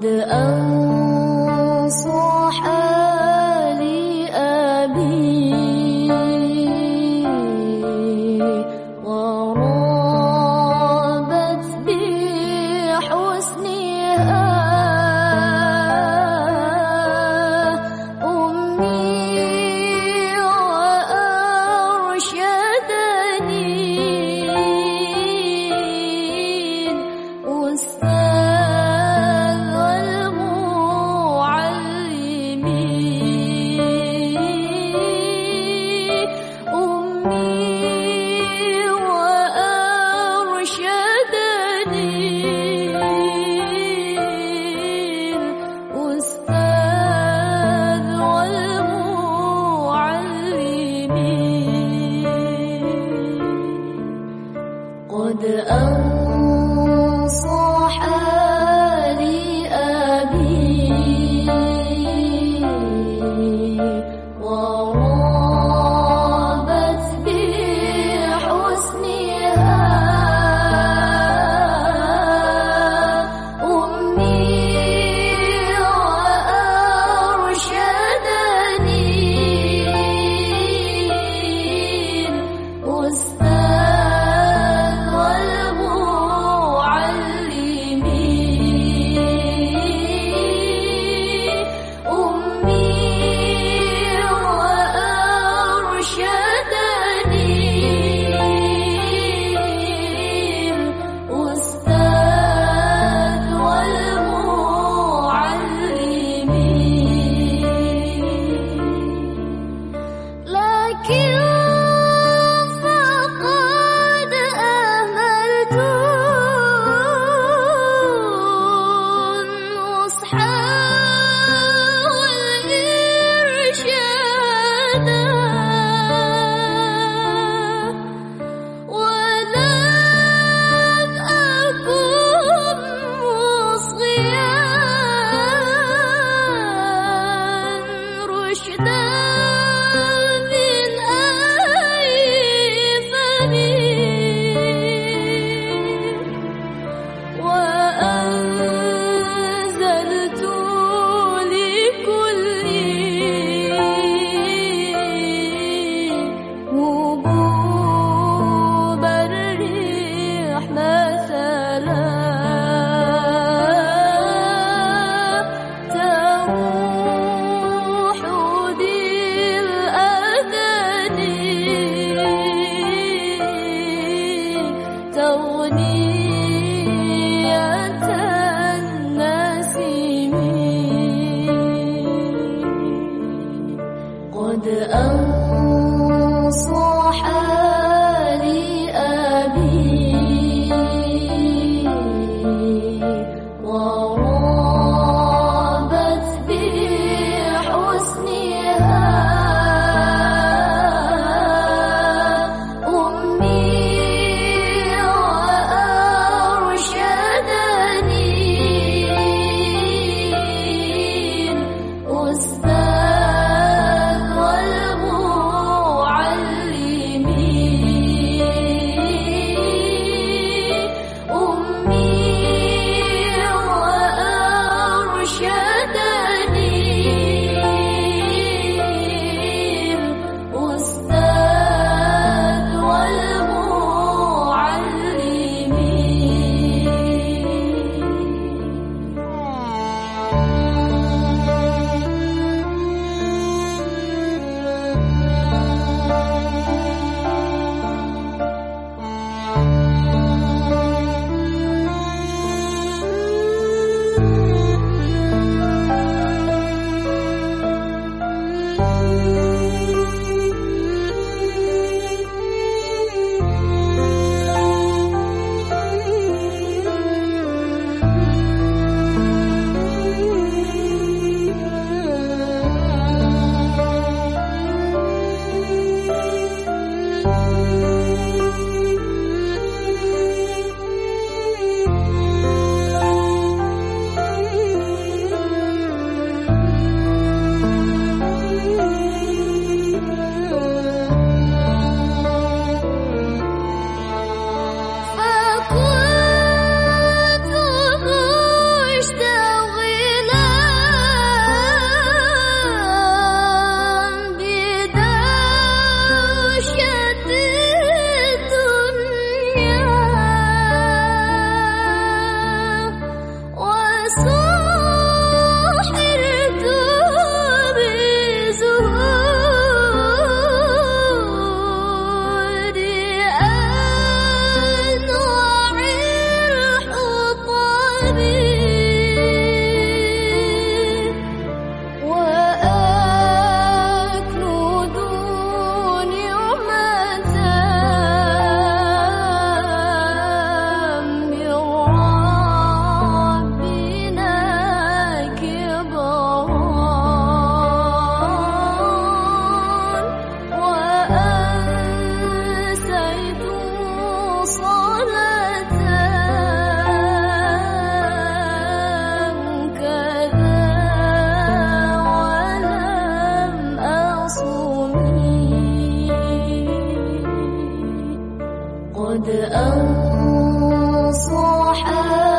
the 你。我的恩 like you. عن صاحب